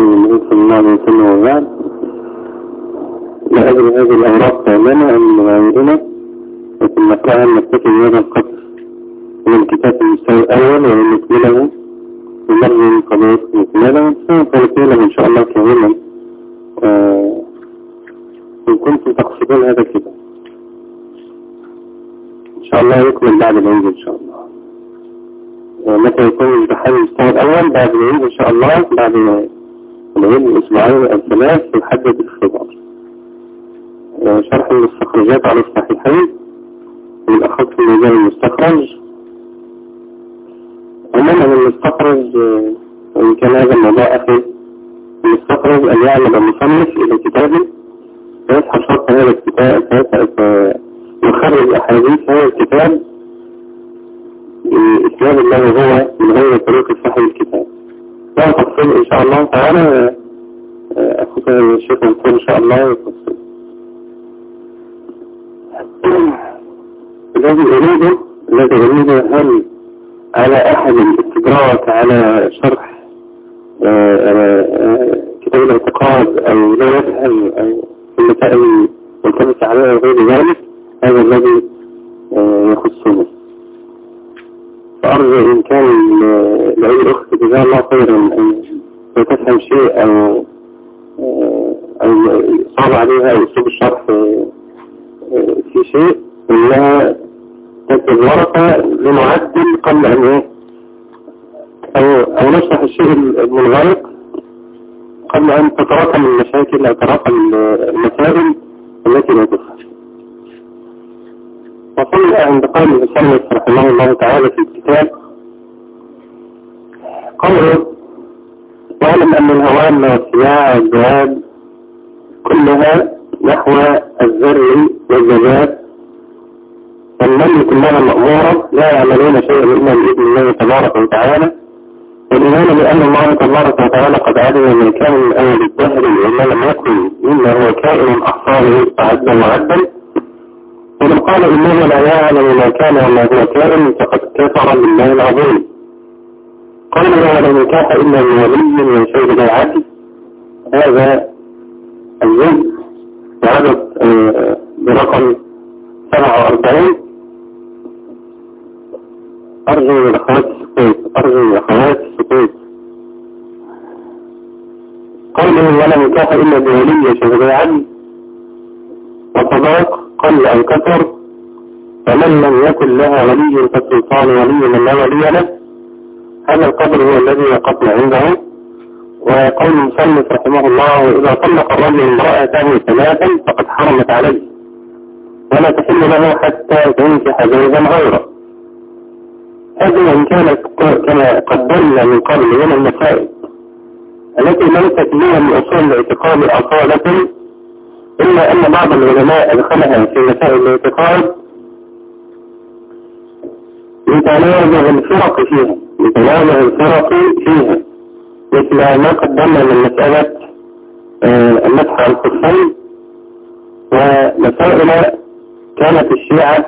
رسول الله صلى الله عليه وسلم وبعد. أدري هذه الأوراق أم لغيرنا لكن نقرأها نكتفي من هذا القدر من الكتاب المستوى الأول ونكمله ونرجو قضية نكمله ونكمله إن شاء الله كاملا. آه، إن كنتم تقصدون هذا الكتاب. إن شاء الله يكمل بعد العيد إن شاء الله. متى يكون الامتحان المستوى الأول؟ بعد العيد إن شاء الله بعد العيد. الأسبوعين أو ثلاث يحدد الاختبار آه، شرح المستخرجات على الصحيحين بالأخص في مجال المستخرج. عموما المستخرج وإن كان هذا الموضوع أخي المستخرج أن يعلم المصنف إلى كتابه فيصحى شرط هذا الكتاب يخرج أحاديث هذا الكتاب إسلام الله هو من غير طريق صحيح الكتاب. إن شاء الله. تعالى آه، أخوك الشيخ منصور إن شاء الله. الذي أريده الذي أريده هل على أحد الاستدراك على شرح آه، آه، كتاب الاعتقاد أو لا يفهم أو المسائل والتمس عليها غير ذلك؟ هذا الذي يخصنا فأرجو إن كان لأي الأخت جزاها الله خيرا أن تفهم شيء أو أو صعب عليها أسلوب الشرح في شيء إنها تكتب ورقة لمعدل قبل أن إيه أو, أو نشرح الشيء المنغلق قبل أن تتراكم المشاكل أو تتراكم المسائل التي لا تفهم وصلنا عند قول المصنف رحمه الله تعالى في الكتاب. قوله واعلم أن الهوام والسياع والذهاب كلها نحو الذر والزجاج والنمل كلها مأمورة لا يعملون شيئا إلا بإذن الله تبارك وتعالى والإيمان بأن الله تبارك وتعالى قد علم من كان من أول الدهر وما لم يكن مما هو كائن أحصاه أعدا وعدا ومن قال إنه لا يعلم ما كان وما هو كائن فقد كفر بالله العظيم. قال ولا نكاح إلا من ولي من شيء بيعته هذا الجزء وعدد آه، برقم 47 أرجو من الأخوات السكوت أرجو من الأخوات السكوت قوله ولا نكاح إلا بولي شيء بيعته وصداق قل أو كثر فمن لم يكن لها ولي فالسلطان ولي من لا ولي له هذا القدر هو الذي وقفنا عنده. وقول المصنف رحمه الله إذا طلق الرجل امرأته ثلاثا فقد حرمت عليه ولا تحل له حتى تنكح زوجا غيره. هذا وإن كانت كما قدرنا من قبل من المسائل التي ليست لها من أصول الاعتقاد أصالة إلا أن بعض العلماء أدخلها في مسائل الاعتقاد لتنازع الفرق فيها لتنازع الفرق فيها. مثل ما قدمنا من مسألة آه، المسح على الخفين ومسائل كانت الشيعة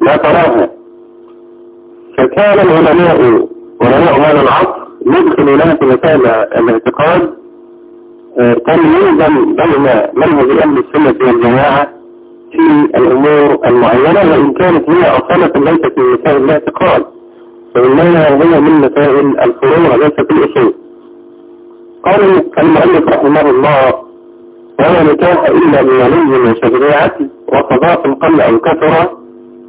لا تراها. فكان العلماء علماء هذا العصر يدخلون في مسائل الاعتقاد تمييزا بين منهج أهل السنة والجماعة في الأمور المعينة وإن كانت هي أصالة ليست من مسائل الاعتقاد فإنها هي من مسائل الفروع وليست الأصول. قال المؤلف رحمه الله ولا نكاح إلا بولي شريعته وصداق قل أو كثر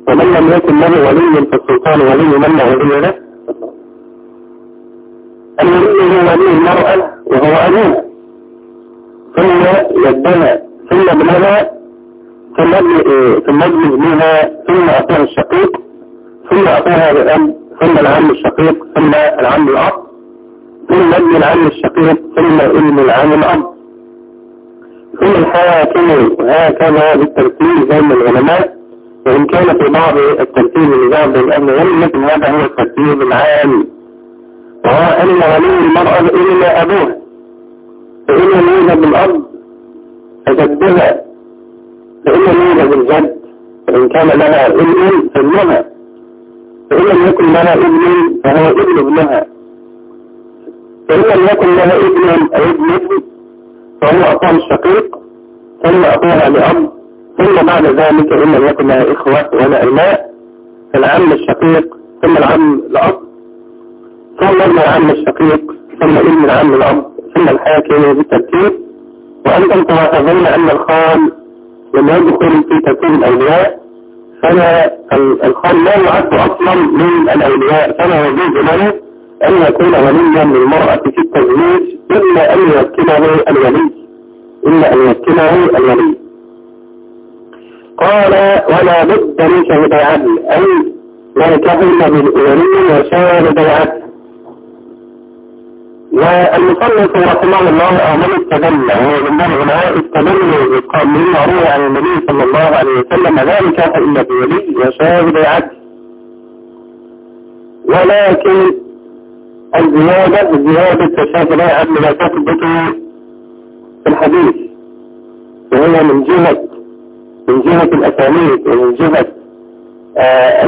ومن لم يكن له ولي فالسلطان ولي من لا ولي له. الولي هو ولي المرأة وهو أبوها ثم يدها ثم ابنها ثم ثم ابن ابنها ثم أعطاها الشقيق ثم أعطاها الأب ثم العم الشقيق ثم العم الأب ثم ابن العم الشقيق ثم ابن العم الأب. ثم الحاكم هكذا بالترتيب بين العلماء. وإن كان في بعض الترتيب لبعض الأهل العلم لكن هذا هو الترتيب العام. وهو أن ولي المرأة إلا أبوها فإن يولد بالأرض فجدها فإن يولد بالجد فإن كان لها ابن فابنها فإن لم يكن لها ابن فهو ابن ابنها. فإن لم يكن لها ابن أو ابن فهو أخوها الشقيق ثم أخوها لأب ثم بعد ذلك إن لم يكن لها إخوة ولا أبناء فالعم الشقيق ثم العم الأب ثم ابن العم الشقيق ثم ابن العم الأب. ثم الحاكم بالترتيب وأنتم تلاحظون أن الخال لم يدخل في ترتيب الأولياء فلا الخال لا يعد أصلا من الأولياء فلا يجوز له أن يكون وليا للمرأة في التزويج إلا أن يوكله الولي إلا أن يوكله الولي. قال ولا بد من شهد عدل أي لا كهن بالولي وشاهد العدل. والمصنف رحمه الله أعمل استدل هو من العلماء استدلوا مما روي عن النبي صلى الله عليه وسلم نكاح إلا بولي وشاهد عدل ولكن الزيادة زيادة شاهد عدل لا تثبت في الحديث. وهي من جهة من جهة الأسانيد ومن جهة آه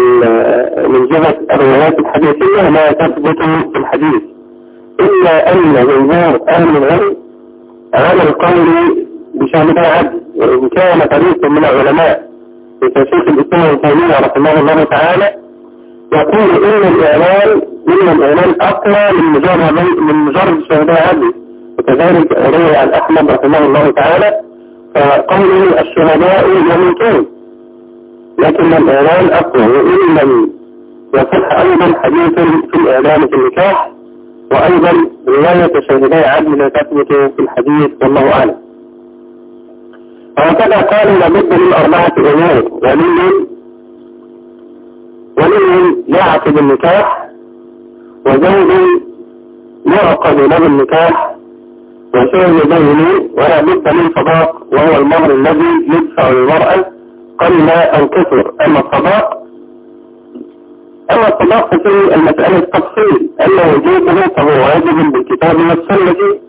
من جهة الروايات الحديثية لا تثبت في الحديث. إلا أن جمهور أهل العلم على القول بشهادة العدل وإن كان فريق من العلماء مثل شيخ الإسلام ابن تيمية رحمه الله تعالى يقول إن الإعلان إن الإعلان أقوى من مجرد من مجرد شهادة عدل وكذلك روي عن أحمد رحمه الله تعالى فقوله الشهداء يموتون. لكن الإعلان أقوى وإن لم يصح أيضا حديث في الإعلان في النكاح وأيضا رواية شهداء عدل لا تثبت في الحديث والله أعلم. وهكذا قال لابد من أربعة أمور ولي ولي يعقد النكاح وزوج يعقد له النكاح وشهد بينه ولا بد من صداق وهو المهر الذي يدفع للمرأة قل أن كثر أما الصداق أما الطلاق في المسألة التفصيل أن وجوده فهو واجب بالكتاب والسنة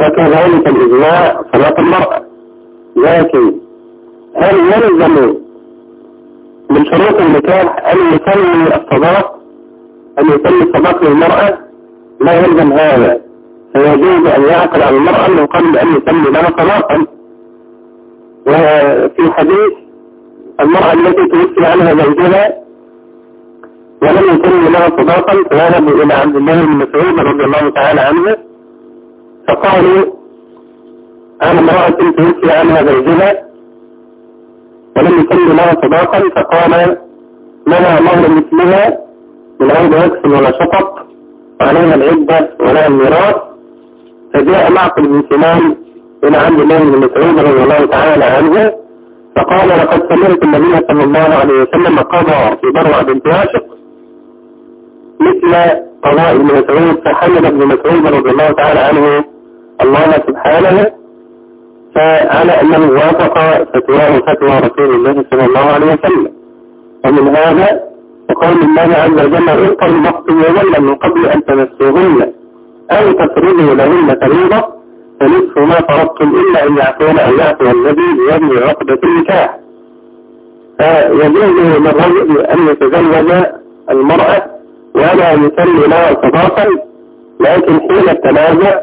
وكذلك الإجماع صلاة المرأة. لكن هل يلزم من شروط النكاح أن يسمي الصداق أن يسمي الصداق للمرأة؟ لا يلزم هذا. فيجوز أن يعقل على المرأة من قبل أن يسمي لها صداقا. وفي حديث المرأة التي توفي عنها زوجها ولم يكن لها صداقا فذهبوا إلى عبد الله بن مسعود رضي الله تعالى عنه. فقالوا أنا امرأة توفي عنها زوجها ولم يكن لها صداقا فقال لها مهر مثلها من غير وكس ولا شطط وعليها العدة ولا الميراث. فجاء معقل بن سنان إلى عبد الله بن مسعود رضي الله تعالى عنه. فقال لقد سمعت النبي صلى الله عليه وسلم قضى في بروع بنت عاشق مثل قضاء ابن مسعود فحمد ابن مسعود رضي الله تعالى عنه الله سبحانه فعلى أنه وافق فتواه فتوى رسول الله صلى الله عليه وسلم. ومن هذا وقول الله عز وجل إن طلقتموهن من قبل أن تمسوهن أو تفرضوا لهن فريضة فنصف ما فرضتم إلا أن يعفون أو يعفو الذي بيده عقدة النكاح. فيجوز للرجل أن يتزوج المرأة ولا يسمي لها صداقا لكن حين التنازع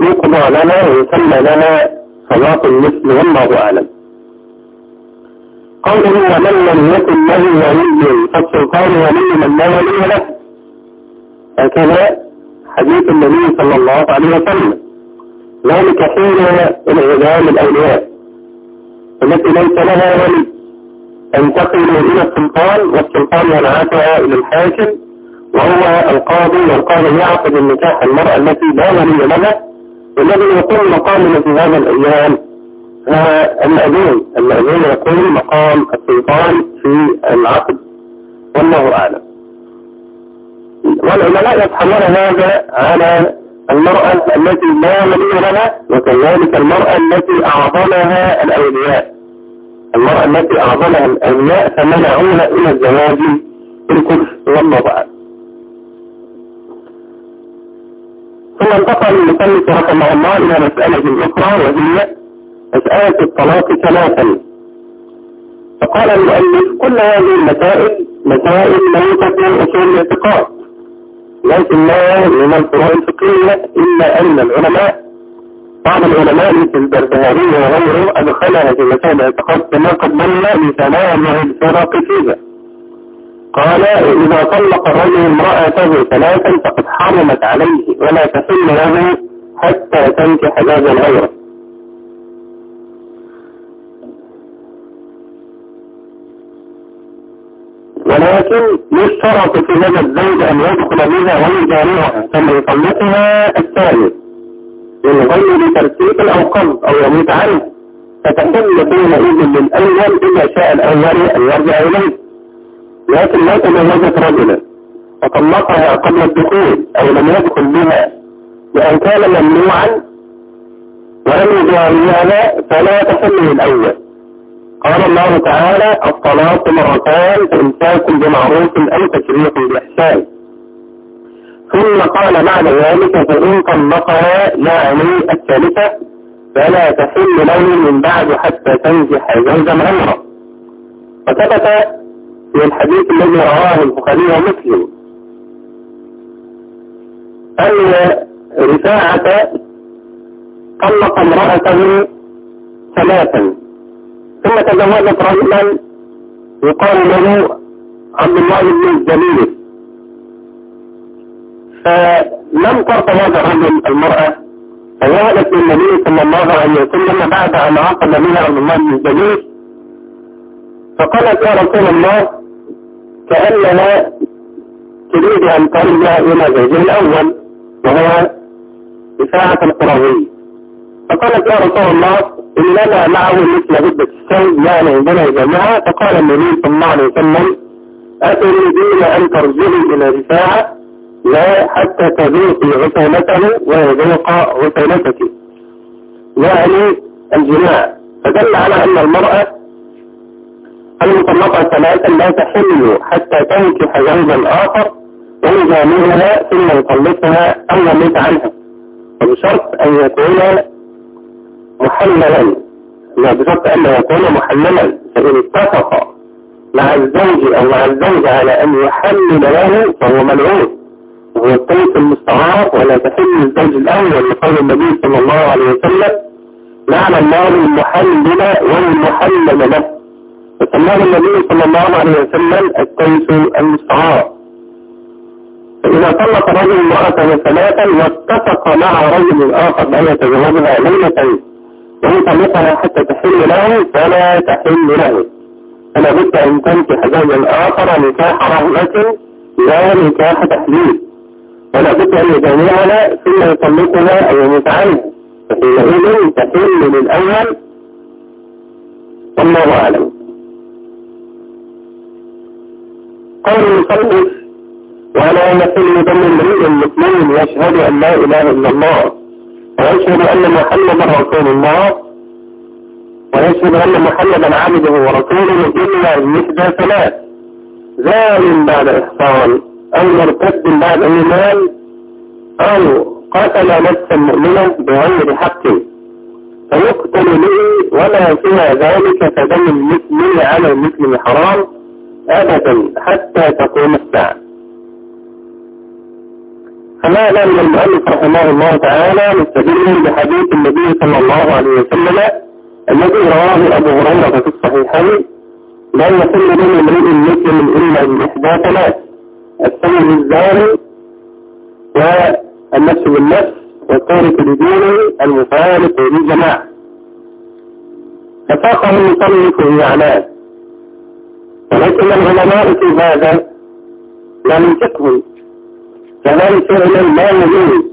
يقضى لنا ويسمى لنا صداق المثل والله أعلم. قوله ومن لم يكن له ولي فالسلطان ولي من لا ولي له. هكذا حديث النبي صلى الله عليه وسلم. ذلك حين انعدام الأولياء. التي ليس لها ولي. تنتقل إلى السلطان والسلطان ينعتها إلى الحاكم. وهو القاضي والقاضي يعقد النكاح المرأة التي لا ولي لها والذي يكون مقامنا في هذا الأيام. المأذون المأذون يكون مقام السلطان في العقد. والله أعلم. والعلماء يفهمون هذا على المرأة التي لا ولي لها وكذلك المرأة التي أعظمها الأولياء. المرأة التي أعظمها الأولياء فمنعوها إلى الزواج بالكفر. والله أعلم. ثم انتقل المصنف رحمه الله. إلى مسألة أخرى وهي مسألة الطلاق ثلاثا. فقال المؤلف كل هذه المسائل مسائل ليست من أصول الاعتقاد لكن لا من الفروع الفقهية إلا أن العلماء بعض العلماء مثل البربهاري وغيره أدخلها في مسائل الاعتقاد كما قدمنا لتناوله الفرق فيها. قال إذا طلق الرجل امرأته ثلاثا فقد حرمت عليه ولا تحل له حتى تنكح زوجا غيره ولكن يشترط في هذا الزوج أن يدخل بها ويجامعها ثم يطلقها الثالث من غير ترتيب أو أو يموت عنه فتحل حينئذ للأول إذا شاء الأول أن يرجع إليه. لكن لا تزوجت رجلا فطلقها قبل الدخول أو لم يدخل بها. لأن كان ممنوعا ولم يجاريها فلا تحل للأول قال الله تعالى الطلاق مرتان فإمساك بمعروف أو تشريح بإحسان. ثم قال بعد ذلك فإن طلقها يعني الثالثة فلا تحل له من بعد حتى تنجح زوجا غيره وثبت في الحديث الذي رواه البخاري ومسلم. أن رفاعة طلق امرأته ثلاثا ثم تزوجت رجلا يقال له عبد الله بن الجليل فلم ترضى هذا الرجل المرأة فذهبت للنبي صلى الله عليه وسلم بعد أن عقد منها عبد الله بن الجليل فقالت يا رسول الله كأنها تريد أن ترجع إلى زوجها الأول وهو رفاعة القرظي فقالت يا رسول الله إن لنا معه مثل غدة السيد يعني عندنا جماعة فقال النبي صلى الله عليه وسلم أتريدين أن ترجعي إلى رفاعة؟ لا حتى تذوقي عسيلته ويذوق عسيلتك يعني الجماع. فدل على أن المرأة المطلقة ثلاثا لا تحل حتى تنكح زوجا آخر ويجاملها ثم يطلقها أو يميت عنها. وبشرط أن يكون محللا. لا بشرط أن يكون محللا فإن اتفق مع الزوج أو مع الزوج على أن يحلل له فهو ملعون. وهو الطيف المستعار ولا تحل الزوج الأول لقول النبي صلى الله عليه وسلم لعن الله المحلل والمحلل له. فسماه النبي صلى الله عليه وسلم الطيف المستعار. فإذا طلق رجل امرأته ثلاثا واتفق مع رجل آخر بأن يتزوجها ليلة ويطلقها حتى تحل له فلا تحل له. فلا بد أن تنكح زوجا آخر نكاح رغبة لا نكاح تحليل. ولا بد أن يجامعها ثم يطلقها أو يموت عنها فحينئذ تحل للأول. والله أعلم. قول المصنف ولا يحل دم امرئ مسلم يشهد أن لا إله إلا الله ويشهد أن محمدا رسول الله ويشهد أن محمدا عبده ورسوله إلا بإحدى ثلاث. ظالم بعد إحصان أو مرتد بعد إيمان أو قتل نفسا مؤمنا بغير حق. فيقتل به ولا سوى ذلك فدم المسلم على المسلم حرام. أبدا حتى تقوم الساعة. فماذا من المؤلف رحمه الله تعالى مستدل بحديث النبي صلى الله عليه وسلم الذي رواه أبو هريرة في الصحيحين لا يحل من امرئ مسلم إلا من إحدى ثلاث السيد الزاني والنفس بالنفس والتارك لدينه المفارق للجماعة. فساقه المصنف معناه ولكن العلماء في هذا لم فقه. كذلك فعلا لا يجوز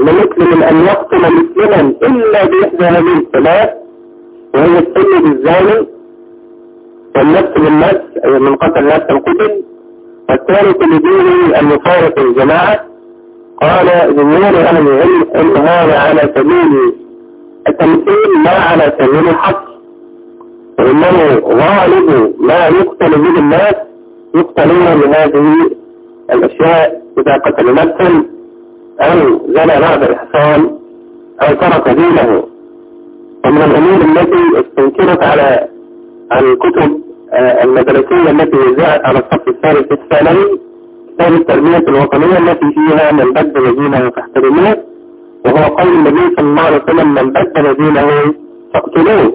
لمسلم أن يقتل مسلما إلا بإحدى هذه الثلاث وهي السن بالزاني والنفس بالنفس أي من قتل نفسا قتل والثالث لدينه المفارق الجماعة. قال جمهور أهل العلم أن هذا على سبيل التمثيل لا على سبيل الحق. وإنه غالب ما يقتل به الناس يقتلون بهذه الأشياء إذا قتل نفسا أو زنى بعد إحسان أو ترك دينه. ومن الأمور التي استنكرت على الكتب المدرسية التي وزعت على الصف الثالث الثانوي باب التربية الوطنية التي فيها من بدل دينه فاحترموه وهو قول النبي صلى الله عليه وسلم من بدل دينه فاقتلوه.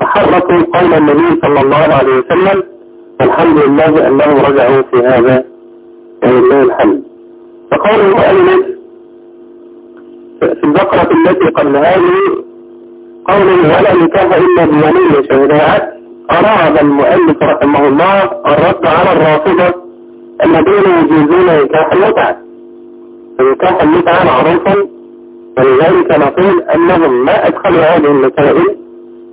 فحركوا قول النبي صلى الله عليه وسلم والحمد لله أنه رجعوا في هذا ولله الحمد. فقال المؤلف في البقرة التي قبل هذه قوله ولا نكاح إلا بولي شهداء أراد المؤلف رحمه الله الرد على الرافضة الذين يجوزون نكاح المتعة. فنكاح المتعة معروفا ولذلك نقول أنهم ما أدخلوا هذه المسائل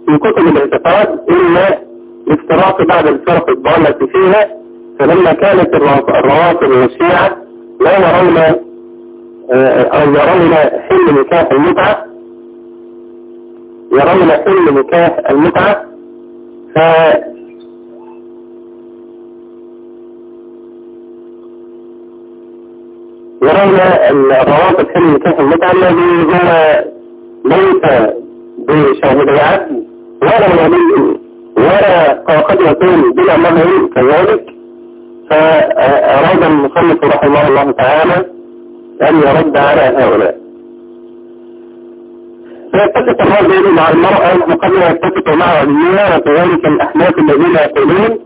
في كتب الاعتقاد إلا افتراق بعد الفرق الضالة فيها فلما كانت الرواتب والشيعة لا يرون آه، أو يرون حل نكاح المتعة يرون حل نكاح المتعة ف يرون الروابط حل نكاح المتعة الذي هو ليس بشاهد عدل ولا ولي ولا قد يكون بلا مهر كذلك. فأراد المصنف رحمه الله تعالى أن يرد على هؤلاء. فيتفق الرجل مع المرأة وقد يتفق مع وليها وكذلك الأحناف الذين يقولون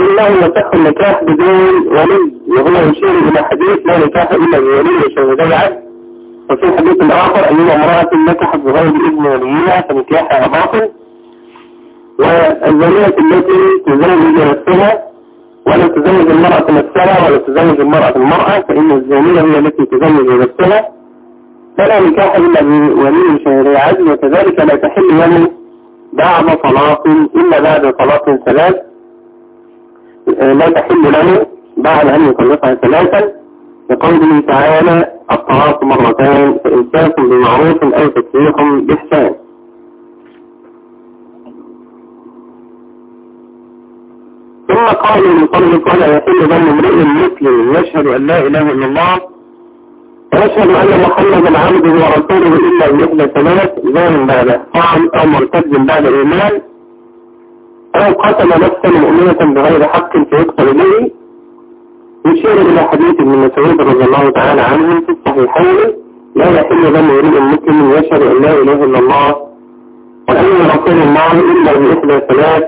إنه يصح النكاح بدون ولي وهو يشير إلى حديث لا نكاح إلا بولي وشهدي عدل وفي حديث آخر أن امرأة نكحت بغير إذن وليها فنكاحها باطل. والزانية التي تزوج نفسها ولا تزوج المرأة نفسها ولا تزوج المرأة المرأة فإن الزانية هي التي تزوج نفسها. فلا نكاح إلا بولي شهري عدل وكذلك لا تحل له بعد طلاق إلا بعد طلاق ثلاث. لا تحل له بعد أن يطلقها ثلاثا. لقوله تعالى الطلاق مرتان فإنساك بمعروف أو تسريح بإحسان. ثم قال المصنف ولا يحل دم امرئ مسلم يشهد أن لا إله إلا الله ويشهد أن محمدا عبده ورسوله إلا بإحدى ثلاث زان بعد إحصان أو مرتد بعد إيمان أو قتل نفسا مؤمنة بغير حق فيقتل به. يشير إلى حديث ابن مسعود رضي الله تعالى عنه في الصحيحين لا يحل دم امرئ مسلم يشهد أن لا إله إلا الله وأن رسول الله إلا بإحدى ثلاث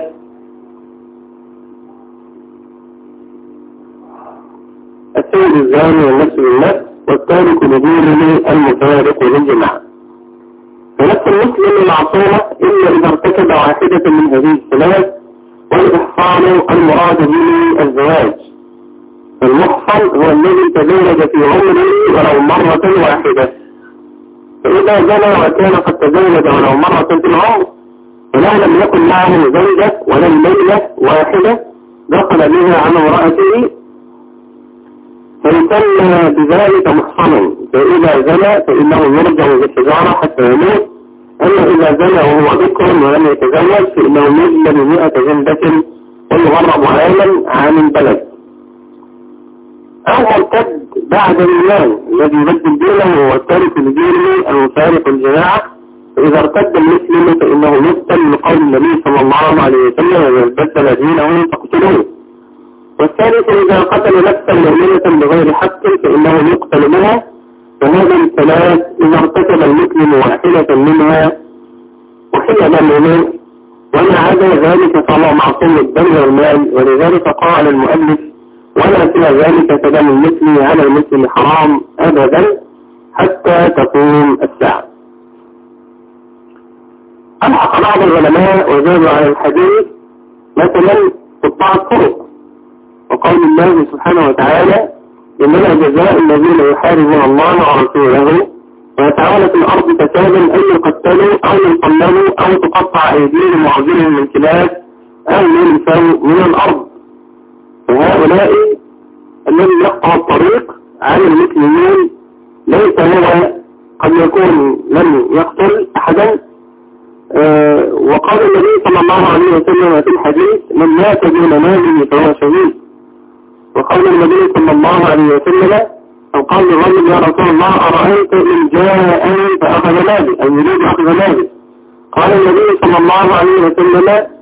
السيد الزاني والنفس بالنفس والتارك لدينه المفارق للجماعة ونفس المسلم المعصومة إلا إذا ارتكب واحدة من هذه الثلاث والإحصان المراد به الزواج. المحصن هو الذي تزوج في عمره ولو مرة واحدة. فإذا زنى وكان قد تزوج ولو مرة في العمر ولا لم يكن معه زوجة ولم ليلة واحدة دخل بها عن امرأته. فيسمى بذلك محصنا فإذا زنى فإنه يرجع بالتجارة حتى يموت. أما إذا زنى وهو ذكر ولم يتزوج فإنه يجلب مئة جندة ويغرب عاما عن البلد. أو مرتد بعد الإيمان الذي يبدل دينه التارك لدينه المفارق الجماعة. فإذا ارتد المسلم فإنه يقتل لقول النبي صلى الله عليه وسلم إذا بدل دينه فاقتلوه. والثالث إذا قتل نفسا مؤمنة بغير حق فإنه يقتل بها فهذا الثلاث إذا ارتكب المسلم واحدة منها وحل دمه وما عدا ذلك فهو معصوم الدم والمال. ولذلك قال المؤلف ولا سوى ذلك فدم المسلم على المسلم حرام أبدا حتى تقوم الساعة. ألحق بعض العلماء وزادوا على الحديث مثلا قطاع الطرق وقول الله سبحانه وتعالى إنما جزاء الذين يحاربون الله ورسوله ويتعالى في الأرض فسادا أن يقتلوا أو يصلبوا أو تقطع أيديهم وأرجلهم من خلاف أو ينفوا من الأرض. وهؤلاء الذي يقطع الطريق عن المسلمين ليس هو قد يكون لم يقتل أحدا. أه وقال النبي صلى الله عليه وسلم في الحديث من مات دون ماله فهو شهيد. وقول النبي صلى الله عليه وسلم أو قال للرجل يا رسول الله أرأيت إن جاء فأخذ مالي أو يريد أخذ مالي. قال النبي صلى الله عليه وسلم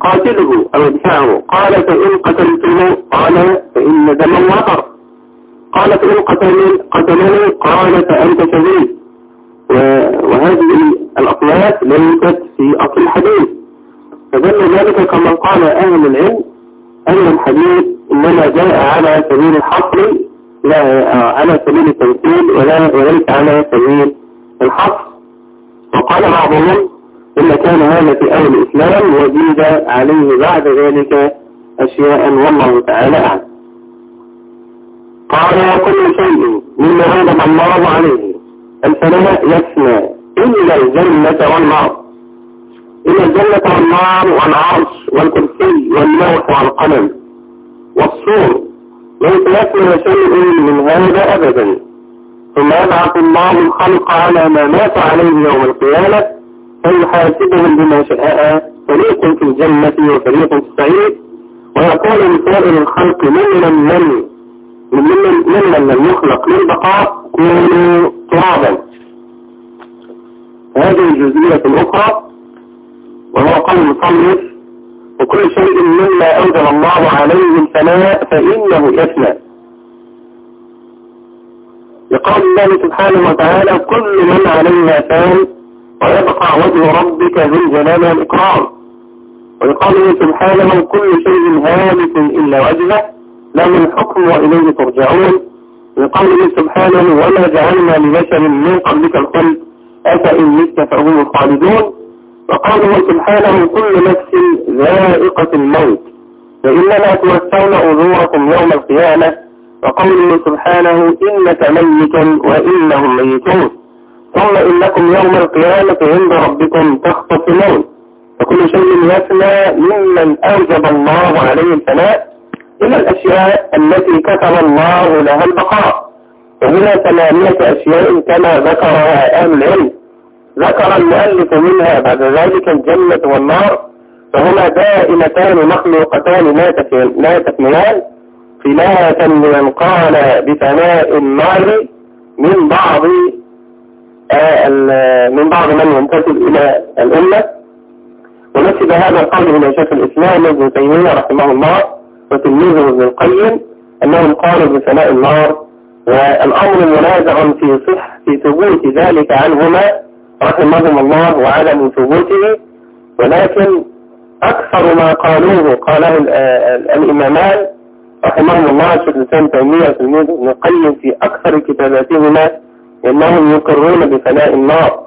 قاتله أو ادفعه قال فإن قتلته قال فإن دم وطر قال فإن قتل قتلني قال فأنت شهيد. وهذه الأطلاق ليست في أصل الحديث. فدل ذلك كما قال أهل العلم أن الحديث إنما جاء على سبيل الحصر لا على سبيل التمثيل ولا وليس على سبيل الحصر. وقال بعضهم إن كان هذا في أول الإسلام وزيد عليه بعد ذلك أشياء والله تعالى أعلم. قال وكل شيء مما غضب الله عليه. الفناء يفنى إلا الجنة والنار. إلا الجنة والنار والعرش والكرسي واللوح والقلم والصور. ليس يفنى شيء من هذا أبدا. ثم يبعث الله الخلق على ما مات عليه يوم القيامة فيحاسبهم بما شاء فريق في الجنة وفريق في السعيد ويقول لسائر الخلق ممن من ممن من لم يخلق؟ للبقاء كونوا ترابا. هذه الجزئية الأخرى وهو قول المصنف وكل شيء مما أنزل الله عليه الفناء فإنه يفنى لقول الله سبحانه وتعالى كل من عليها فان ويبقى وجه ربك ذو الجلال والإكرام. ولقوله سبحانه كل شيء هالك إلا وجهه له الحكم وإليه ترجعون. لقوله سبحانه وما جعلنا لبشر من قبلك الخلق أفإن مت فهم الخالدون وقوله سبحانه كل نفس ذائقة الموت فإنما توفون أجوركم يوم القيامة. وقوله سبحانه إنك ميت وإنهم ميتون. ثم إنكم يوم القيامة عند ربكم تختصمون. وكل شيء يفنى ممن أوجب الله عليه الفناء إلى الأشياء التي كتب الله لها البقاء. وهنا ثمانية أشياء كما ذكرها أهل العلم. ذكر المؤلف منها بعد ذلك الجنة والنار. فهما دائمتان مخلوقتان لا تكملان خلافا لمن قال بفناء النار من بعض من بعض من ينتسب إلى الأمة. ونسب هذا القول إلى شيخ الإسلام ابن تيمية رحمه الله وتلميذه ابن القيم أنهم قالوا بفناء النار والأمر منازع في صح في ثبوت ذلك عنهما رحمهم الله وعدم ثبوته. ولكن أكثر ما قالوه قاله الإمامان رحمهم الله شيخ الإسلام تيمية وتلميذه ابن القيم في أكثر كتاباتهما أنهم يقرون بفناء النار.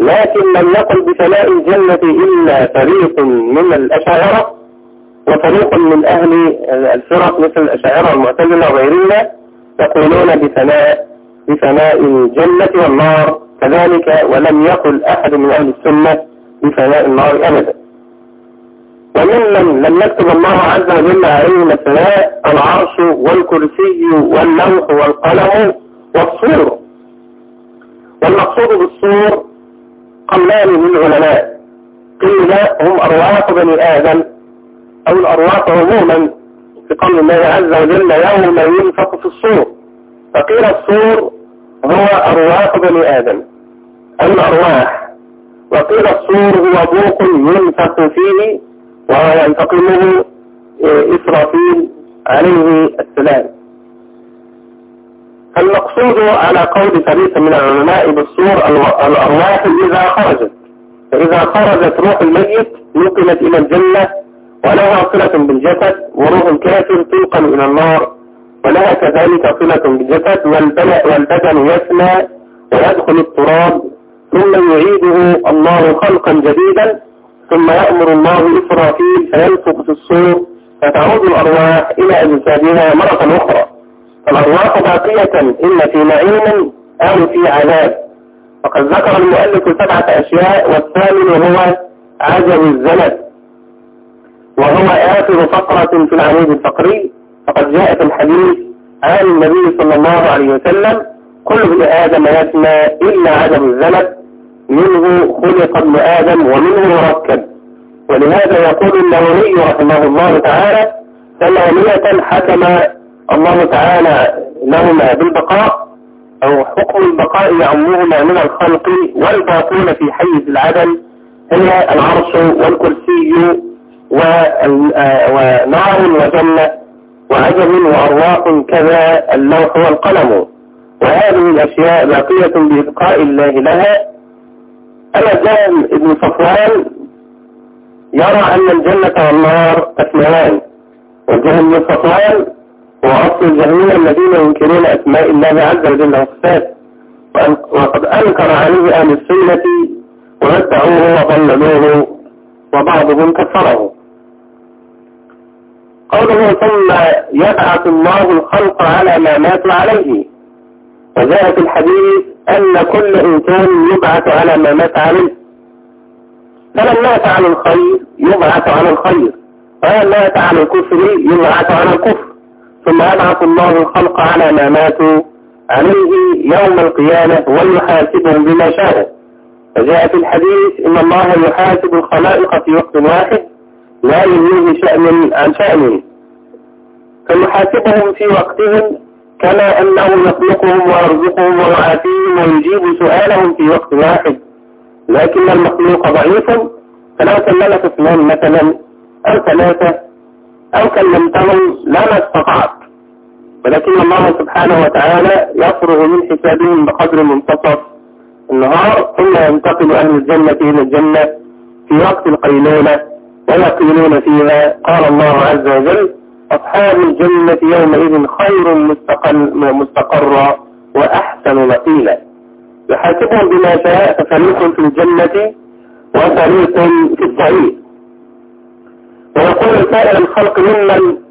لكن لم يقل بفناء الجنة إلا فريق من الأشاعرة وفريق من أهل الفرق مثل الأشاعرة والمعتزلة وغيرهم يقولون بفناء بفناء الجنة والنار. كذلك ولم يقل أحد من أهل السنة بفناء النار أبدا. وممن لم يكتب الله عز وجل عليهم الثناء العرش والكرسي واللوح والقلم والصور. والمقصود بالصور قولان للعلماء قيل هم أرواح بني آدم أو الأرواح عموما في قول الله عز وجل يوم ينفق في الصور. فقيل الصور هو أرواح بني آدم أو الأرواح. وقيل الصور هو بوق ينفق فيه وينتقمه إسرافيل عليه السلام. المقصود على قول فريق من العلماء بالصور الأرواح إذا خرجت. فإذا خرجت روح الميت نقلت إلى الجنة ولها صلة بالجسد وروح الكافر تنقل إلى النار ولها كذلك صلة بالجسد والبدن يسمى ويدخل التراب ثم يعيده الله خلقا جديدا ثم يأمر الله إسرافيل فينفق في الصور فتعود الأرواح إلى أجسادها مرة أخرى. فالأرواح باقية إن في نعيم أو في عذاب. وقد ذكر المؤلف سبعة أشياء والثامن هو عجب الزمن. وهو آخر فقرة في العمود الفقري. فقد جاء في الحديث عن النبي صلى الله عليه وسلم كل ابن آدم يسمى إلا عجب الزمن منه خلق ابن آدم ومنه مركب ولهذا يقول النووي رحمه الله تعالى ثمانية حكم الله تعالى لهما بالبقاء أو حكم البقاء يعمهما من الخلق والباقون في حيز العدم هي العرش والكرسي ونار وجنة وعجم وأرواح كذا اللوح والقلم. وهذه الأشياء باقية بإبقاء الله لها. أما جهم ابن صفوان يرى أن الجنة والنار أسماءان وجهم ابن صفوان هو أصل الجهمية الذين ينكرون أسماء الله عز وجل وصفاته وقد أنكر عليه أهل السنة ومتعوه وضللوه وبعضهم كفره. قوله ثم يبعث الله الخلق على ما ماتوا عليه. وجاء في الحديث أن كل إنسان يبعث على ما مات عليه. فمن مات على الخير يبعث على الخير. ومن مات على الكفر يبعث على الكفر. ثم يبعث الله الخلق على ما ماتوا عليه يوم القيامة ويحاسبهم بما شاء فجاء في الحديث إن الله يحاسب الخلائق في وقت واحد لا يليه شأن عن شأن فيحاسبهم في وقتهم كما أنه يخلقهم ويرزقهم ويعافيهم ويجيب سؤالهم في وقت واحد. لكن المخلوق ضعيف فلو كلمك اثنان مثلا أو ثلاثة أو كلمتهم لما استطعت ولكن الله سبحانه وتعالى يفرغ من حسابهم بقدر منتصف النهار ثم ينتقل أهل الجنة إلى الجنة في وقت القيلولة ويقيلون فيها قال الله عز وجل أصحاب الجنة يومئذ خير مستقرا وأحسن مقيلا يحاسبهم بما شاء ففريق في الجنة وفريق في السعيد ويقول سائر الخلق ممن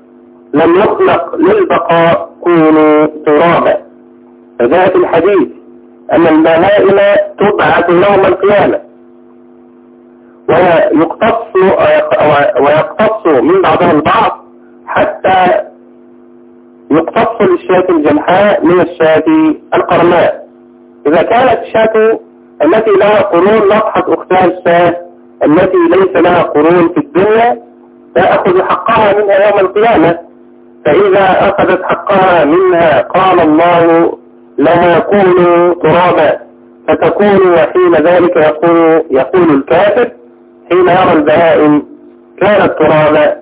لم يخلق للبقاء كونوا ترابا. فجاء في الحديث أن البهائم تبعث يوم القيامة. ويقتص ويقتص من بعضها البعض حتى يقتص للشاة الجمحاء من الشاة القرناء إذا كانت الشاة التي لها قرون نطحت أختها الشاة التي ليس لها قرون في الدنيا تأخذ حقها منها يوم القيامة. فإذا أخذت حقها منها قال الله لها كونوا ترابا فتكون وحين ذلك يقول, يقول الكافر حين يرى البهائم كانت ترابا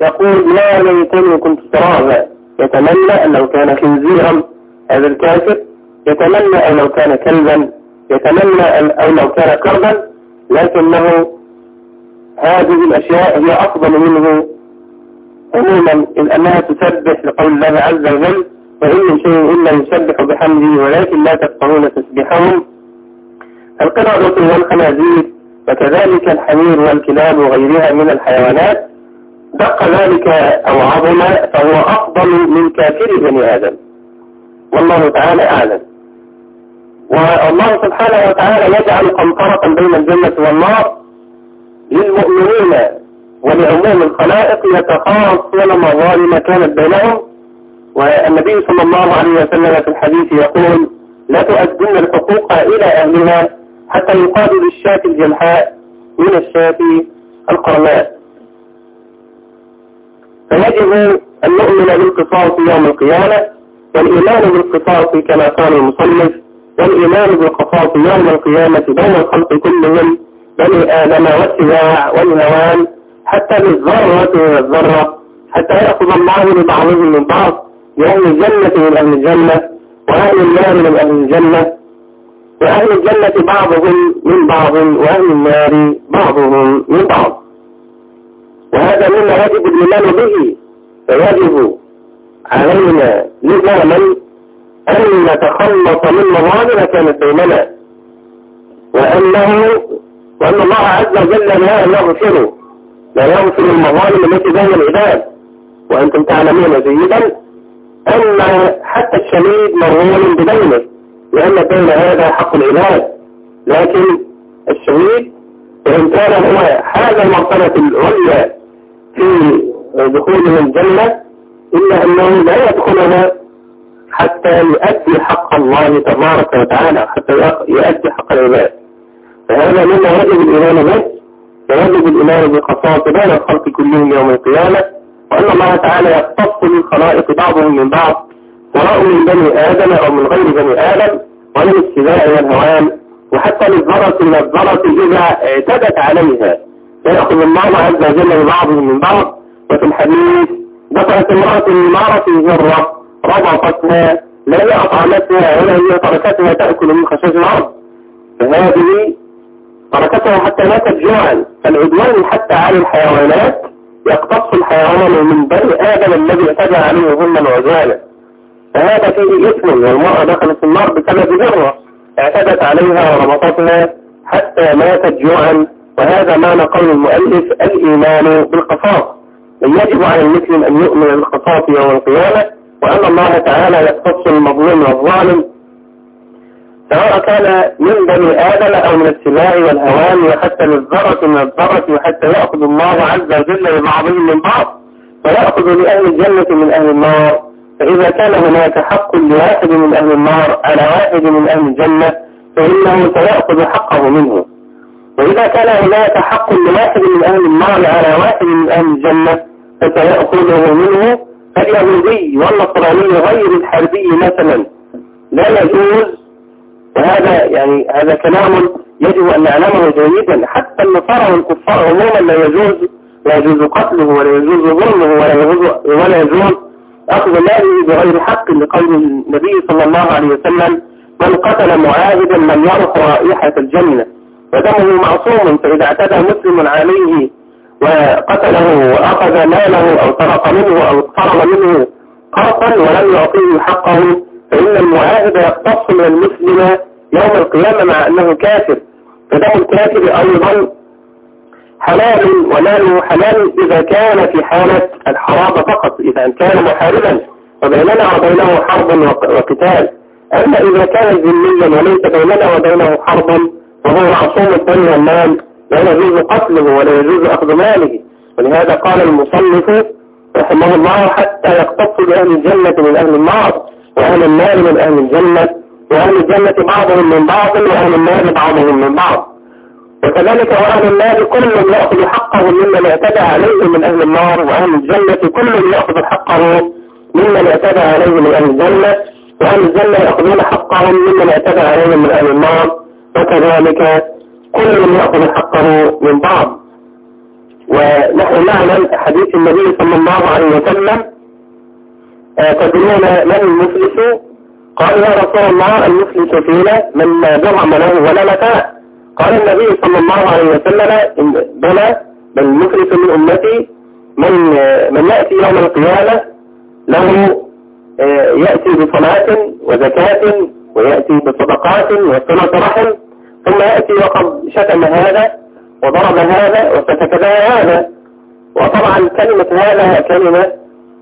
يقول لا ليتني كنت ترابا يتمنى أن لو كان خنزيرا هذا الكافر يتمنى أن لو كان كلبا يتمنى أن أو لو كان كربا لكنه هذه الأشياء هي أفضل منه عموما أنها تسبح لقول الله عز وجل وإن من شيء إلا يسبح بحمده ولكن لا تفقهون تسبحهم القردة والخنازير وكذلك الحمير والكلاب وغيرها من الحيوانات. دق ذلك أو عظم فهو أفضل من كافر بني آدم. والله تعالى أعلم. والله سبحانه وتعالى يجعل قنطرة بين الجنة والنار للمؤمنين. ولعموم الخلائق يتخاصون مظالم كانت بينهم والنبي صلى الله عليه وسلم في الحديث يقول لا تؤدن الحقوق إلى أهلها حتى يقال للشاة الجمحاء من الشاة القرناء. فيجب أن نؤمن بالقصاص يوم القيامة والإيمان بالقصاص كما قال المصنف والإيمان بالقصاص يوم القيامة بين الخلق كلهم بني آدم والسباع والهوان حتى بالذرة والذرة حتى يأخذ الله لبعضهم من بعض لأهل الجنة من أهل الجنة وأهل النار من أهل الجنة وأهل الجنة بعضهم من بعض وأهل النار بعضهم من بعض. وهذا مما يجب الإيمان به فيجب علينا لزاما أن نتخلص من مظالم كانت بيننا وأنه وأن الله عز وجل لا يغفر لا يغفر المظالم التي بين العباد وأنتم تعلمون جيدا أن حتى الشهيد مرهون بدينه لأن الدين هذا حق العباد. لكن الشهيد وإن كان هو هذا المرتبة العليا في دخوله الجنة إلا أنه لا يدخلها حتى يؤدي حق الله تبارك وتعالى حتى يؤدي حق العباد. فهذا مما يجب الإيمان به ويجب الإيمان بقصاص بين الخلق كلهم يوم القيامة وأن الله تعالى يختص للخلائق بعضهم من بعض سواء من بني آدم أو من غير بني آدم ومن السباع والهوان وحتى للذرة من الذرة إذا اعتدت عليها. فيأخذ الله عز وجل ببعضهم من بعض وفي الحديث دخلت امرأة النار في جرة ربطتها لا هي أطعمتها ولا هي تركتها تأكل من خشاش الأرض. فهذه تركتها حتى ماتت جوعا فالعدوان حتى على الحيوانات يقتص الحيوان من بني آدم الذي اعتدى عليه ظلما وعدوانا فهذا فيه إثم والمرأة دخلت النار بسبب جرة اعتدت عليها وربطتها حتى ماتت جوعا وهذا معنى قول المؤلف الإيمان بالقصاص. يجب على المسلم أن يؤمن بالقصاص يوم القيامة وأن الله تعالى يقتص المظلوم والظالم سواء كان من بني آدم أو من السماء والهوان وحتى للذرة من الذرة وحتى يأخذ الله عز وجل لبعضهم من بعض ويأخذ لأهل الجنة من أهل النار. فإذا كان هناك حق لواحد من أهل النار على واحد من أهل الجنة فإنه سيأخذ حقه منه. وإذا كان هناك حق لواحد من أهل النار على واحد من أهل الجنة فسيأخذه منه. فاليهودي والنصراني غير الحربي مثلا. لا يجوز وهذا يعني هذا كلام يجب أن نعلمه جيدا حتى النصارى والكفار عموما لا يجوز لا يجوز قتله ولا يجوز ظلمه ولا يجوز, ولا يجوز أخذ ماله بغير حق لقول النبي صلى الله عليه وسلم من قتل معاهدا من يرق رائحة الجنة. ودمه معصوم فإذا اعتدى مسلم عليه وقتله وأخذ ماله أو سرق منه أو اقترب منه قرصا ولم يعطيه حقه فإن المعاهد يقتص من المسلم يوم القيامة مع أنه كافر. فدم الكافر أيضا حلال وماله حلال إذا كان في حالة الحراب فقط إذا كان محاربا وبيننا وبينه حرب وقتال. أما إذا كان ذميا وليس بيننا وبينه حرب وهو معصوم الدم والمال لا يجوز قتله ولا يجوز أخذ ماله. ولهذا قال المصنف رحمه الله حتى يقتص بأهل الجنة من أهل النار وأهل النار من أهل الجنة. وأهل الجنة بعضهم من بعض وأهل النار بعضهم من بعض. وكذلك وأهل النار كل يأخذ حقه ممن اعتدى عليه من أهل النار وأهل الجنة كل يأخذ حقه ممن اعتدى عليه من أهل الجنة وأهل الجنة يأخذون حقهم ممن اعتدى عليهم من أهل النار. وكذلك كل يأخذ حقه من بعض. ونحن نعلم حديث النبي صلى الله عليه وسلم آه، تدرون من المفلس؟ قال يا رسول الله المفلس فينا من لا درهم له ولا متاع قال النبي صلى الله عليه وسلم بلى بل المفلس من أمتي من من يأتي يوم القيامة له آه، يأتي بصلاة وزكاة ويأتي بصدقات وصلة رحم ثم يأتي وقد شتم هذا وضرب هذا وسفك هذا. وطبعا كلمة هذا كلمة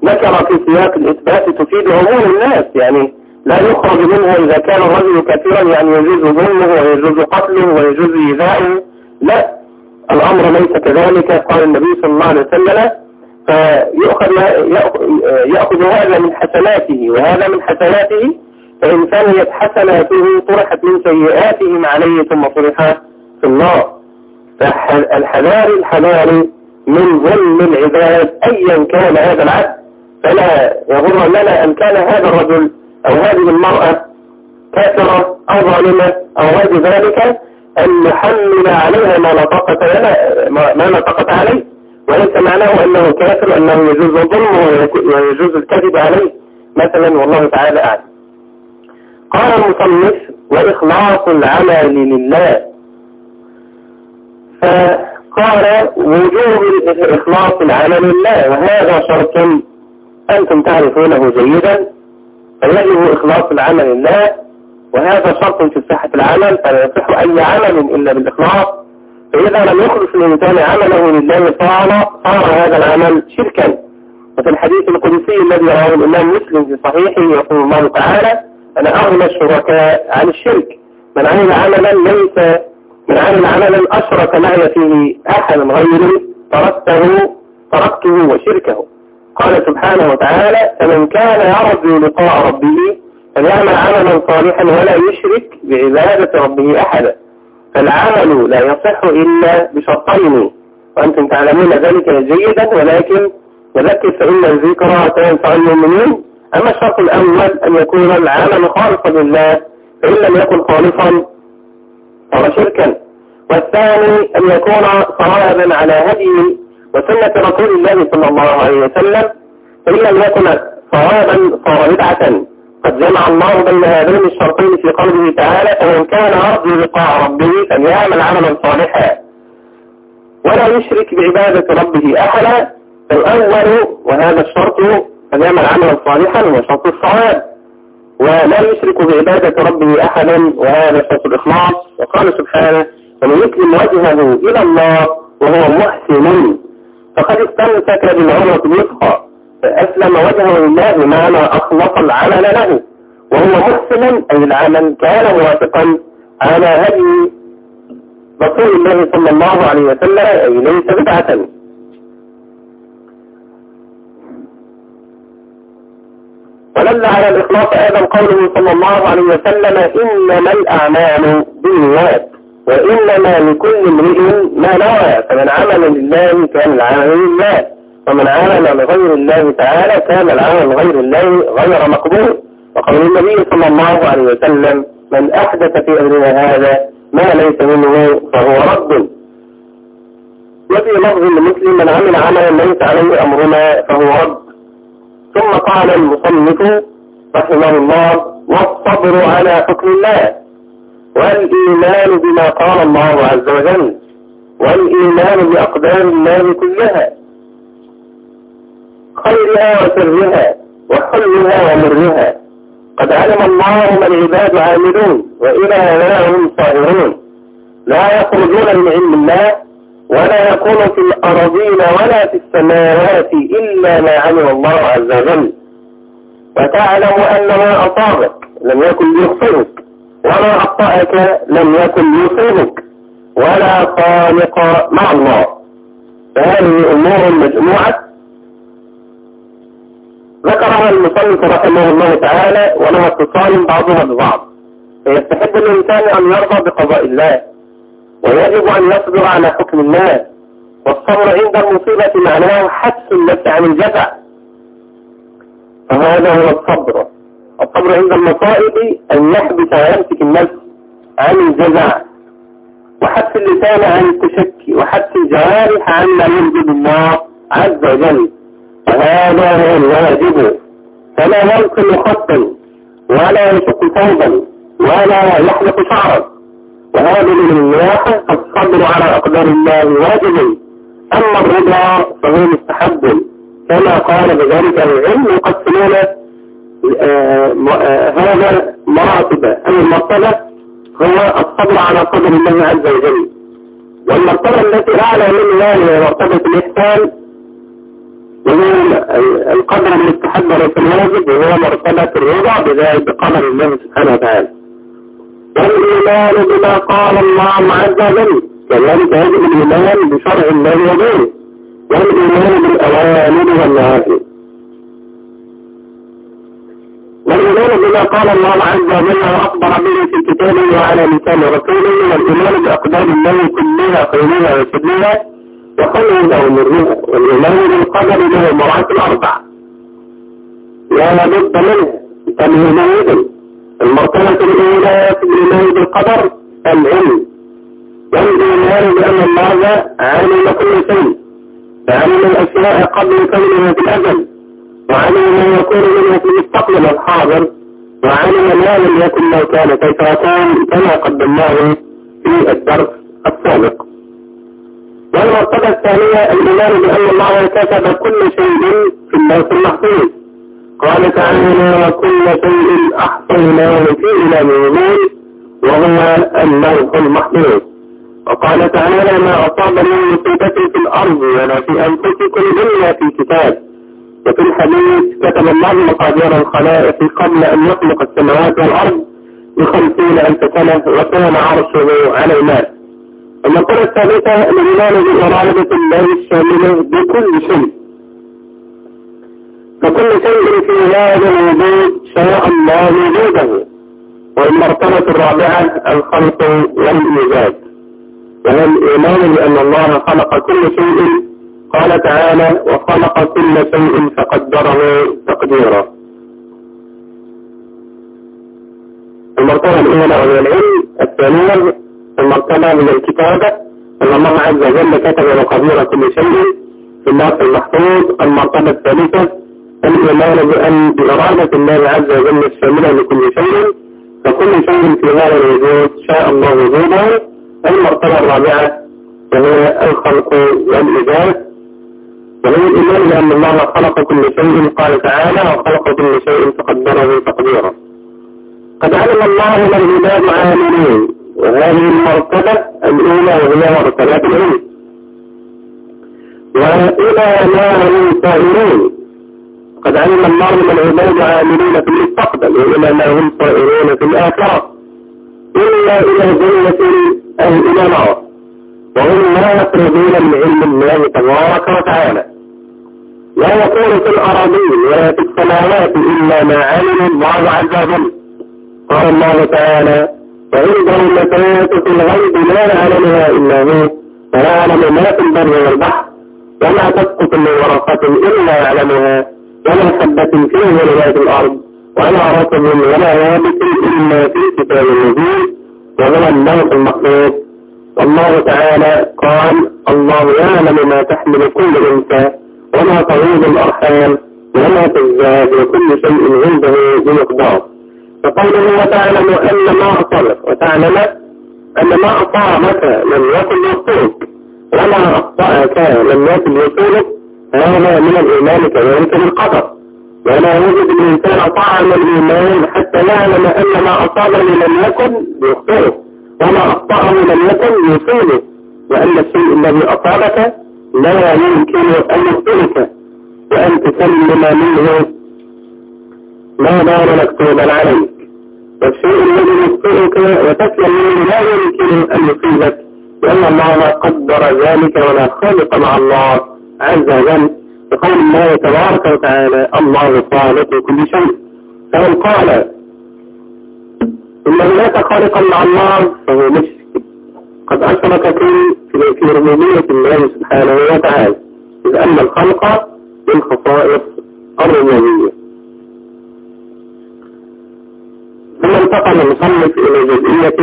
نكرة في سياق الإثبات تفيد عموم الناس يعني لا يخرج منها إذا كان الرجل كثيرا يعني يجوز ظلمه ويجوز قتله ويجوز إيذاؤه لا الأمر ليس كذلك. قال النبي صلى الله عليه وسلم فيأخذ يأخذ هذا من حسناته وهذا من حسناته فإن كانت حسناته طرحت من سيئاتهم عليه ثم طرح في النار. فالحذار الحذار من ظلم العباد أيا كان هذا العبد فلا يغر لنا أن كان هذا الرجل أو هذه المرأة كافرة أو ظالمة أو غير ذلك أن نحمل عليها ما لا طاقة ما لا طاقة عليه. وليس معناه أنه كافر أنه يجوز الظلم ويجوز الكذب عليه. مثلا والله تعالى أعلم. قال المصنف وإخلاص العمل لله. فقال وجوب إخلاص العمل لله. وهذا شرط أنتم تعرفونه جيدا. فيجب إخلاص العمل لله وهذا شرط في صحة العمل فلا يصح أي عمل إلا بالإخلاص. فإذا لم يخلص الإنسان عمله لله صار صار هذا العمل شركا. وفي الحديث القدسي الذي رواه الإمام مسلم في صحيحه يقول الله تعالى أنا أغنى الشركاء عن الشرك. من عمل عملا ليس من عمل عملا أشرك معي فيه أحد غيري تركته تركته وشركه. قال سبحانه وتعالى فمن كان يرجو لقاء ربه فليعمل عملا صالحا ولا يشرك بعبادة ربه أحدا. فالعمل لا يصح إلا بشرطين وأنتم تعلمون ذلك جيدا ولكن وذكر فإن الذكرى تنفع المؤمنين. أما الشرط الأول أن يكون العمل خالصا لله فإن لم يكن خالصا فهو شركا والثاني أن يكون صوابا على هدي وسنة رسول الله صلى الله عليه وسلم فإن لم يكن صوابا صار بدعة. قد جمع الله بين هذين الشرطين في قوله تعالى فمن كان أرضي لقاء ربه فليعمل عملا صالحا. ولا يشرك بعبادة ربه أحدا. فالأول وهذا الشرط فليعمل عملا صالحا هو شرط الصواب. ولا يشرك بعبادة ربه أحدا وهذا شرط الإخلاص. وقال سبحانه فمن يسلم وجهه إلى الله وهو محسن فقد استمسك بالعروة الوثقى فأسلم وجهه لله معنى أخلص العمل له وهو محسن أي العمل كان موافقا على هدي رسول الله صلى الله عليه وسلم أي ليس بدعة. ودل على الإخلاص أيضا قوله صلى الله عليه وسلم إنما الأعمال بالنيات. وإنما لكل امرئ ما نوى فمن عمل لله كان العمل لله ومن عمل لغير الله تعالى كان العمل لغير الله غير مقبول. وقول النبي صلى الله عليه وسلم من أحدث في أمرنا هذا ما ليس منه فهو رد. وفي لفظ لمسلم من عمل عملا ليس عليه أمرنا فهو رد. ثم قال المصنف رحمه الله والصبر على حكم الله. والإيمان بما قال الله عز وجل والإيمان بأقدار الله كلها خيرها وسرها وحلها ومرها. قد علم الله ما العباد عاملون وإلى ما هم صائرون لا يخرجون من علم الله ولا يكون في الأرضين ولا في السماوات إلا ما علم الله عز وجل. وتعلم أن ما أصابك لم يكن ليخطئك. وما أخطأك لم يكن ليصيبك ولا خالق مع الله. فهذه أمور مجموعة. ذكرها المصنف رحمه الله تعالى ولها اتصال بعضها ببعض. فيستحب الإنسان أن يرضى بقضاء الله ويجب أن يصبر على حكم الله. والصبر عند المصيبة معناه حبس النفس عن الجزع. فهذا هو الصبر. الصبر عند المصائب أن يحبس ويمسك النفس عن الجزع وحبس اللسان عن التشكي وحبس الجوارح عن ما ينجب الله عز وجل. وهذا هو الواجب. فلا يلقي خطا ولا يشق ثوبا ولا يحلق شعرا. وهذا من النواحي الصبر على أقدار الله واجب. أما الرضا فهو مستحب. كما قال بذلك العلم يقسمون آه، هذا مراتب. أي المرتبة هو الصبر على قدر الله عز وجل. والمرتبة التي أعلى منها هي مرتبة الإحسان وهو القدر المستحب وليس الواجب وهو مرتبة الرضا بذلك بقدر الله سبحانه وتعالى. والإيمان بما قال الله عز وجل كذلك يجب الإيمان بشرع الله ودينه والإيمان بالأوامر والنواهي والإيمان بما قال الله عز وجل وأخبر به في كتابه وعلى لسان رسوله والإيمان بأقدار الله كلها خيرها وشرها وخيرها ومرها والإيمان بالقدر له مراتب أربع لا بد منه تمهيدا المرتبة الأولى في الإيمان بالقدر العلم. والإيمان بأن الله علم كل شيء فعلم الأشياء قبل كونها في الأزل. وعلم ما يكون منها في المستقبل الحاضر وعلم ما لم يكن لو كان كيف يكون كما قدمناه في الدرس السابق. والمرتبة الثانية الإيمان بأن الله كتب كل شيء في اللوح المحفوظ. قال تعالى وكل شيء أحصيناه في إمام يمين وهو اللوح المحفوظ. وقال تعالى ما أصاب من مصيبة في الأرض ولا في أنفسكم إلا في كتاب. وفي الحديث كتب الله مقادير الخلائق قبل أن يخلق السماوات والأرض بخمسين ألف سنة وكان عرشه على الماء المقولة الثالثة الإيمان بإرادة الله الشاملة بكل شيء. فكل شيء في هذا الوجود شاء الله وجوده. والمرتبة الرابعة الخلق والإيجاد وهو الإيمان بأن الله خلق كل شيء قال تعالى وخلق كل شيء فقدره تقديرا. المرتبة الأولى وهي العلم الثانية المرتبة كتاب الكتابة. أن الله عز وجل كتب مقادير كل شيء في اللوح المحفوظ. المرتبة الثالثة الإيمان بأن بإرادة الله عز وجل الشاملة لكل شيء فكل شيء في هذا الوجود شاء الله وجوده. المرتبة الرابعة وهي الخلق والإيجاد. وهي الإيمان بأن الله خلق كل شيء قال تعالى وخلق كل شيء فقدره تقديرا. قد علم الله ما العباد عاملين وهذه المرتبة الأولى وهي مرتبة العلم. وإلى ما هم صائرون قد علم الله ما العباد عاملين في المستقبل وإلى ما هم صائرون في الآخرة. إلا إلى جنة أو إلى نار. وهم لا يقربون من علم الله تبارك وتعالى. لا يكون في الأراضين ولا في السماوات إلا ما علم الله عز وجل. قال الله تعالى وعنده المفاتح الغيب لا يعلمها إلا هو ولا يعلم ما في البر والبحر وما تسقط من ورقة إلا يعلمها ولا حبة في ظلمات الأرض ولا رطب ولا يابس إلا في كتاب مبين وهو الموت المخلوق. والله تعالى قال الله يعلم ما تحمل كل أنثى وما تغيظ الأرحام وما تزداد وكل شيء عنده بمقدار. فقوله وتعلم أن ما اصابك وتعلم أن ما اصابك لم يكن يخطئك وما أخطأك لم يكن يصيبك هذا من الإيمان كذلك بالقدر. ولا يوجد الإنسان طعم الإيمان حتى يعلم أن ما اصابه لم يكن يخطئه وما أخطأه لم يكن يصيبه وأن الشيء الذي أصابك لا يمكن أن يخطئك وأن تسلم منه ما دار مكتوبا عليك. والشيء الذي يخطئك وتسلم منه لا يمكن أن يصيبك لأن الله قدر ذلك ولا خالق مع الله عز وجل. بقول الله تبارك وتعالى الله خالق كل شيء. فمن قال إن هناك خالقا مع الله. فهو مشرك. قد أشرك في في ربوبية الله سبحانه وتعالى. إذ أن الخلق من خصائص الربوبية. ثم انتقل المصنف إلى جزئية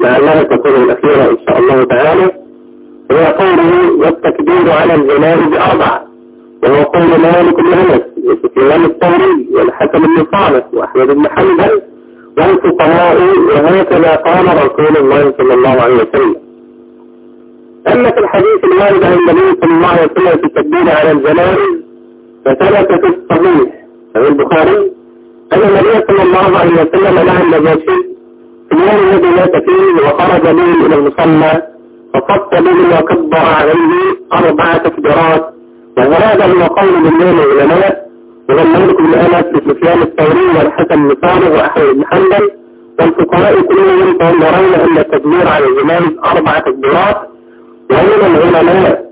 لعلها تكون الأخيرة إن شاء الله تعالى. وهي قوله والتكبير على الجنائز أربعة. وهو قول مالك بن أنس وسفيان الثوري والحسن بن صالح وأحمد بن حنبل. والفقهاء وهكذا قال رسول الله صلى الله عليه وسلم. أما في الحديث الوارد عن النبي صلى الله عليه وسلم في التكبير على الجنائز فثبت في الصحيح في البخاري أن النبي صلى الله عليه وسلم نهى النجاشي في اليوم الذي مات فيه وخرج به إلى المصلى فصف به وكبر عليه أربع تكبيرات وهذا هو قول من العلماء بن أنس لسفيان الثوري والحسن بن صالح وأحمد بن حنبل والفقهاء كلهم فهم يرون أن التكبير على الإمام أربع تكبيرات ومن العلماء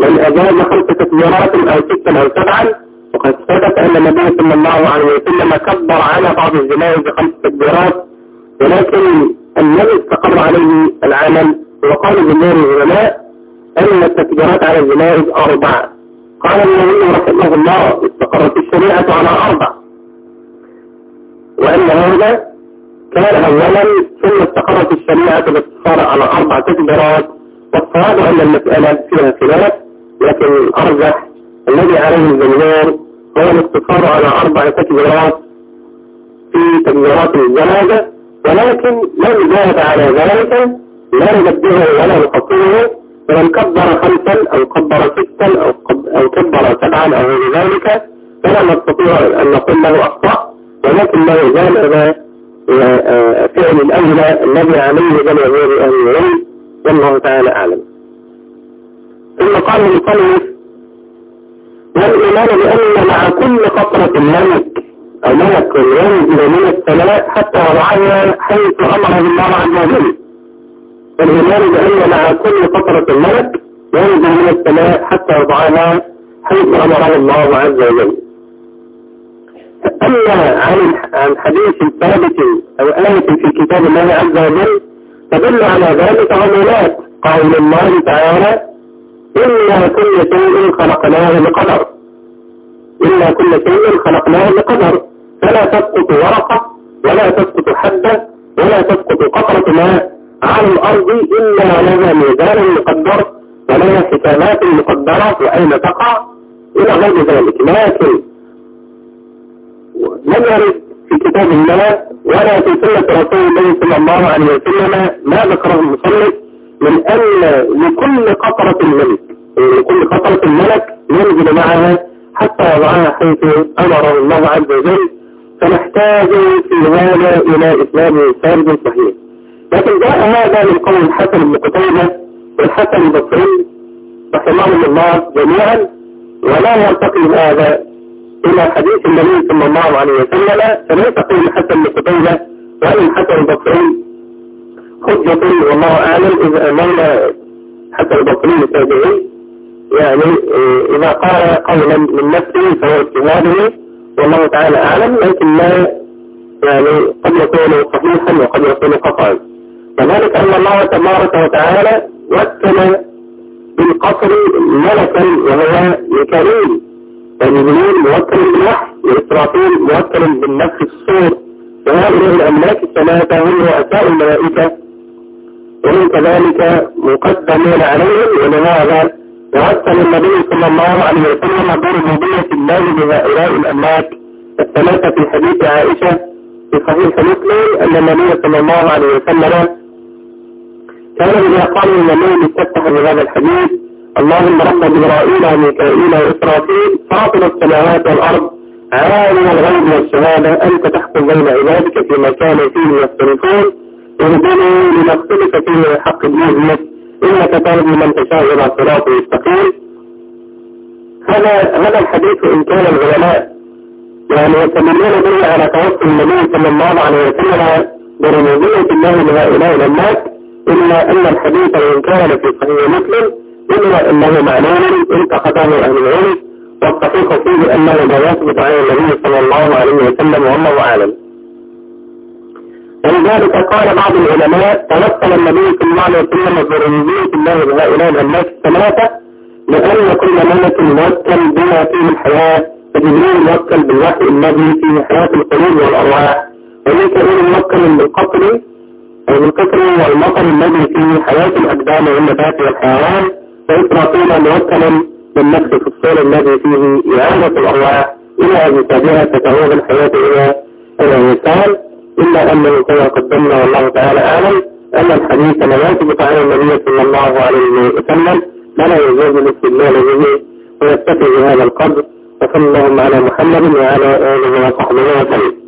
من أجاز خمس تكبيرات أو ستا أو سبعا وقد ثبت أن النبي صلى الله عليه وسلم كبر على بعض الجنائز بخمس تكبيرات ولكن الذي استقر عليه العمل وقال جمهور العلماء أن التكبيرات على الجنائز أربعة قال النبي رحمه الله استقرت الشريعة على أربع وأن هذا كان أولا ثم استقرت الشريعة بالاقتصار على أربع تكبيرات والصواب أن المسألة فيها خلاف لكن الأرجح الذي عليه الجمهور هو الاقتصار على أربع تكبيرات في تكبيرات الجنازة ولكن من زاد على ذلك لا نبدله ولا نقصره فمن كبر خمسا أو كبر ستا أو, أو كبر سبعا أو غير ذلك. فلا نستطيع أن نقول له أخطأ ولكن لا يزال هذا فعل الأولى الذي عليه جماهير أهل العلم والله تعالى أعلم. ثم قال المصنف والإيمان بأن مع كل قطرة ملك أو ملك ينزل من السماء حتى وضعها حيث أمره الله عز وجل. والإيمان بأن مع كل فترة الملك ينزل من السماء حتى يضعها حيث أمره الله عز وجل. عن عن حديث ثابت أو آية في كتاب الله عز وجل تدل على ذلك عمولات قول الله تعالى إنا كل شيء خلقناه بقدر. إنا كل شيء خلقناه بقدر. فلا تسقط ورقة ولا تسقط حبة ولا تسقط قطرة ماء على الأرض إلا لها ميزان مقدر. ولها حسابات مقدرة وأين تقع؟ إلى غير ذلك. لكن لم يرد في كتاب الله ولا في سنة رسول الله صلى الله عليه وسلم ما ذكره المصنف من أن لكل قطرة الملك لكل قطرة الملك ينزل معها حتى يضعها حيث أمره الله عز وجل فنحتاج في هذا إلى إسلام ثابت صحيح. لكن جاء هذا من قول الحسن بن قتيبة والحسن البصري رحمهم الله جميعا ولا يرتقي هذا إلى حديث النبي صلى الله عليه وسلم فليس قول الحسن بن قتيبة ولا الحسن البصري حجة والله أعلم إذا أمرنا حتى البصري التابعي يعني إذا قال قولا من نفسه فهو اجتهاده والله تعالى أعلم لكن لا يعني قد يكون صحيحا وقد يكون قطعا وذلك أن الله تبارك وتعالى وكل بالقصر ملكا وهو ميكائيل جبريل موكل بالوحي وإسرافيل موكل بالنفس الصور. وهؤلاء الأملاك الثلاثة هم رؤساء الملائكة. ومن كذلك مقدمون عليهم ولهذا وأرسل النبي صلى الله عليه وسلم بربوبية الله لهؤلاء الأملاك. الثلاثة في حديث عائشة في صحيح مسلم أن النبي صلى الله عليه وسلم كان إذا قال النبي يستفتح بهذا الحديث. اللهم رب جبرائيل وميكائيل وإسرافيل فاطر السماوات والأرض عالم الغيب والشهادة أنت تحكم بين عبادك فيما كانوا فيه يختلفون. اهدني لنختلف فيه الحق بإذنك إنك تهدي من تشاء إلى صراط مستقيم. هذا هذا الحديث إن كان العلماء يعني يتمنون به على توسل النبي صلى الله عليه وسلم برموزية الله لهؤلاء الناس إلا أن الحديث إن كان في صحيح مسلم إلا أنه معلوم انتقده أهل العلم والصحيح فيه أنه لا يثبت عن النبي صلى الله عليه وسلم والله أعلم. ولذلك قال بعض العلماء توصل النبي صلى الله عليه وسلم برمزية الله لهؤلاء الناس الثلاثة لأن كل ملك موكل بما فيه الحياة فجبريل موكل بالوحي الذي فيه حياة القلوب والأرواح وميكائيل موكل بالقطر أو بالقطر والمطر الذي فيه حياة الأجدام والنبات والحيوان وإسرافيل موكل بالنفس في الصور الذي فيه إعادة الأرواح إلى أن تتعود الحياة إلى الإنسان؟ إلا أنه كما قدمنا والله تعالى أعلم أن الحديث لا يثبت عن النبي صلى الله عليه وسلم فلا يجوز الاستدلال به ويتفق بهذا القدر وصلى اللهم على محمد وعلى آله وصحبه وسلم.